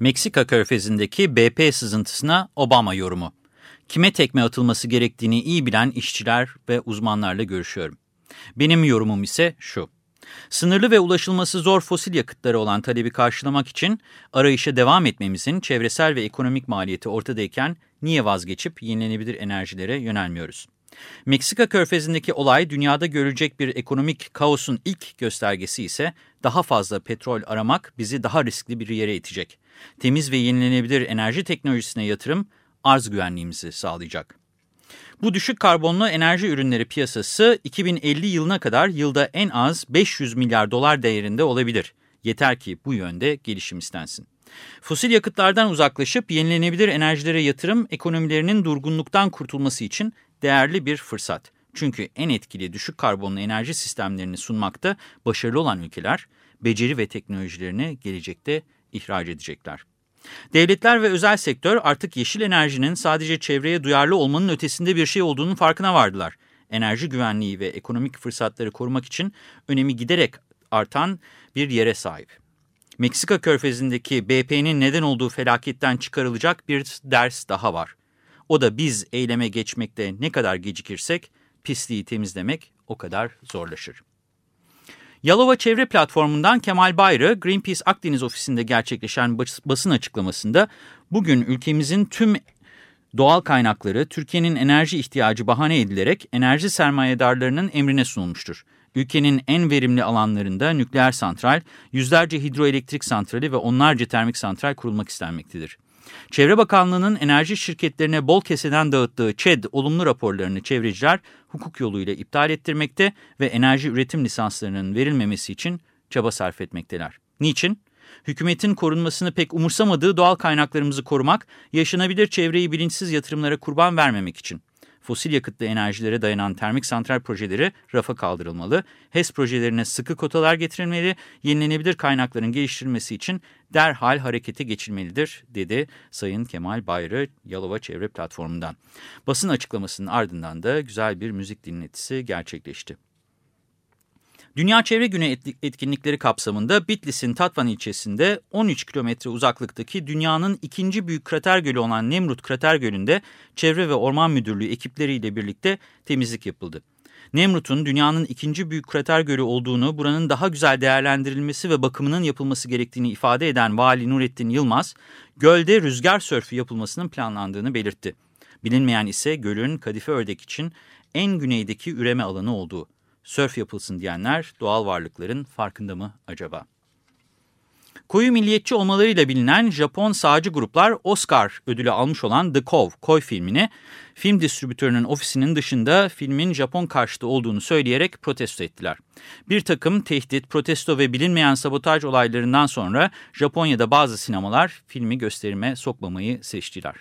Meksika körfezindeki BP sızıntısına Obama yorumu. Kime tekme atılması gerektiğini iyi bilen işçiler ve uzmanlarla görüşüyorum. Benim yorumum ise şu. Sınırlı ve ulaşılması zor fosil yakıtları olan talebi karşılamak için arayışa devam etmemizin çevresel ve ekonomik maliyeti ortadayken niye vazgeçip yenilenebilir enerjilere yönelmiyoruz? Meksika körfezindeki olay dünyada görülecek bir ekonomik kaosun ilk göstergesi ise daha fazla petrol aramak bizi daha riskli bir yere itecek. Temiz ve yenilenebilir enerji teknolojisine yatırım arz güvenliğimizi sağlayacak. Bu düşük karbonlu enerji ürünleri piyasası 2050 yılına kadar yılda en az 500 milyar dolar değerinde olabilir. Yeter ki bu yönde gelişim istensin. Fosil yakıtlardan uzaklaşıp yenilenebilir enerjilere yatırım ekonomilerinin durgunluktan kurtulması için değerli bir fırsat. Çünkü en etkili düşük karbonlu enerji sistemlerini sunmakta başarılı olan ülkeler, beceri ve teknolojilerini gelecekte ihraç edecekler. Devletler ve özel sektör artık yeşil enerjinin sadece çevreye duyarlı olmanın ötesinde bir şey olduğunun farkına vardılar. Enerji güvenliği ve ekonomik fırsatları korumak için önemi giderek artan bir yere sahip. Meksika körfezindeki BP'nin neden olduğu felaketten çıkarılacak bir ders daha var. O da biz eyleme geçmekte ne kadar gecikirsek pisliği temizlemek o kadar zorlaşır. Yalova Çevre Platformu'ndan Kemal Bayrı, Greenpeace Akdeniz ofisinde gerçekleşen basın açıklamasında bugün ülkemizin tüm doğal kaynakları Türkiye'nin enerji ihtiyacı bahane edilerek enerji sermayedarlarının emrine sunulmuştur. Ülkenin en verimli alanlarında nükleer santral, yüzlerce hidroelektrik santrali ve onlarca termik santral kurulmak istenmektedir. Çevre Bakanlığı'nın enerji şirketlerine bol keseden dağıttığı ÇED olumlu raporlarını çevreciler hukuk yoluyla iptal ettirmekte ve enerji üretim lisanslarının verilmemesi için çaba sarf etmekteler. Niçin? Hükümetin korunmasını pek umursamadığı doğal kaynaklarımızı korumak, yaşanabilir çevreyi bilinçsiz yatırımlara kurban vermemek için fosil yakıtlı enerjilere dayanan termik santral projeleri rafa kaldırılmalı, HES projelerine sıkı kotalar getirilmeli, yenilenebilir kaynakların geliştirilmesi için derhal harekete geçilmelidir, dedi Sayın Kemal Bayrı Yalova Çevre Platformu'ndan. Basın açıklamasının ardından da güzel bir müzik dinletisi gerçekleşti. Dünya Çevre Günü etkinlikleri kapsamında Bitlis'in Tatvan ilçesinde 13 kilometre uzaklıktaki dünyanın ikinci büyük krater gölü olan Nemrut Krater Gölü'nde Çevre ve Orman Müdürlüğü ekipleriyle birlikte temizlik yapıldı. Nemrut'un dünyanın ikinci büyük krater gölü olduğunu, buranın daha güzel değerlendirilmesi ve bakımının yapılması gerektiğini ifade eden Vali Nurettin Yılmaz, gölde rüzgar sörfü yapılmasının planlandığını belirtti. Bilinmeyen ise gölün kadife ördek için en güneydeki üreme alanı olduğu sörf yapılsın diyenler doğal varlıkların farkında mı acaba? Koyu milliyetçi olmalarıyla bilinen Japon sağcı gruplar Oscar ödülü almış olan The Cove, Koy filmini film distribütörünün ofisinin dışında filmin Japon karşıtı olduğunu söyleyerek protesto ettiler. Bir takım tehdit, protesto ve bilinmeyen sabotaj olaylarından sonra Japonya'da bazı sinemalar filmi gösterime sokmamayı seçtiler.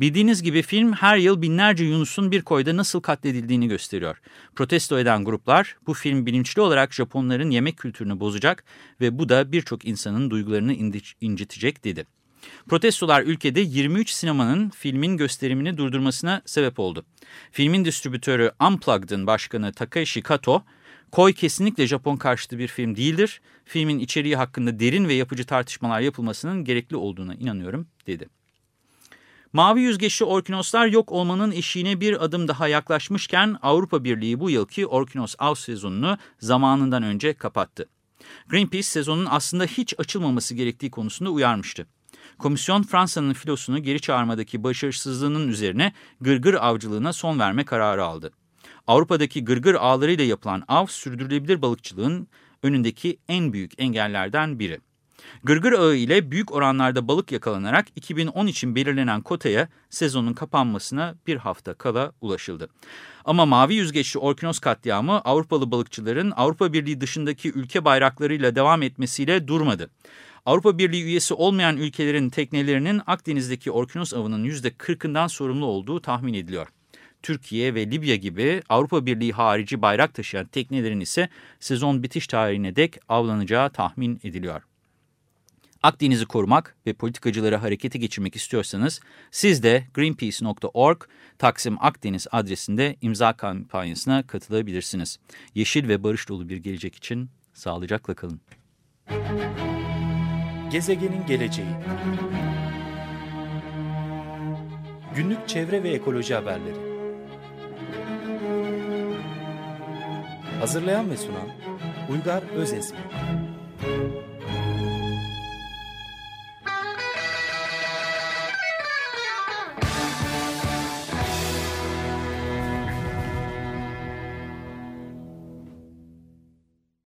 Bildiğiniz gibi film her yıl binlerce Yunus'un bir koyda nasıl katledildiğini gösteriyor. Protesto eden gruplar bu film bilinçli olarak Japonların yemek kültürünü bozacak ve bu da birçok insanın duygularını incitecek dedi. Protestolar ülkede 23 sinemanın filmin gösterimini durdurmasına sebep oldu. Filmin distribütörü Unplugged'ın başkanı Takashi Kato, Koy kesinlikle Japon karşıtı bir film değildir. Filmin içeriği hakkında derin ve yapıcı tartışmalar yapılmasının gerekli olduğuna inanıyorum, dedi. Mavi yüzgeçli orkinoslar yok olmanın eşiğine bir adım daha yaklaşmışken Avrupa Birliği bu yılki orkinos av sezonunu zamanından önce kapattı. Greenpeace sezonun aslında hiç açılmaması gerektiği konusunda uyarmıştı. Komisyon Fransa'nın filosunu geri çağırmadaki başarısızlığının üzerine gırgır avcılığına son verme kararı aldı. Avrupa'daki gırgır ağlarıyla yapılan av sürdürülebilir balıkçılığın önündeki en büyük engellerden biri. Gırgır ağı ile büyük oranlarda balık yakalanarak 2010 için belirlenen kotaya sezonun kapanmasına bir hafta kala ulaşıldı. Ama mavi yüzgeçli orkinos katliamı Avrupalı balıkçıların Avrupa Birliği dışındaki ülke bayraklarıyla devam etmesiyle durmadı. Avrupa Birliği üyesi olmayan ülkelerin teknelerinin Akdeniz'deki orkinos avının %40'ından sorumlu olduğu tahmin ediliyor. Türkiye ve Libya gibi Avrupa Birliği harici bayrak taşıyan teknelerin ise sezon bitiş tarihine dek avlanacağı tahmin ediliyor. Akdeniz'i korumak ve politikacıları harekete geçirmek istiyorsanız siz de greenpeace.org Taksim Akdeniz adresinde imza kampanyasına katılabilirsiniz. Yeşil ve barış dolu bir gelecek için sağlıcakla kalın. Gezegenin geleceği Günlük çevre ve ekoloji haberleri Hazırlayan ve sunan Uygar Özesmi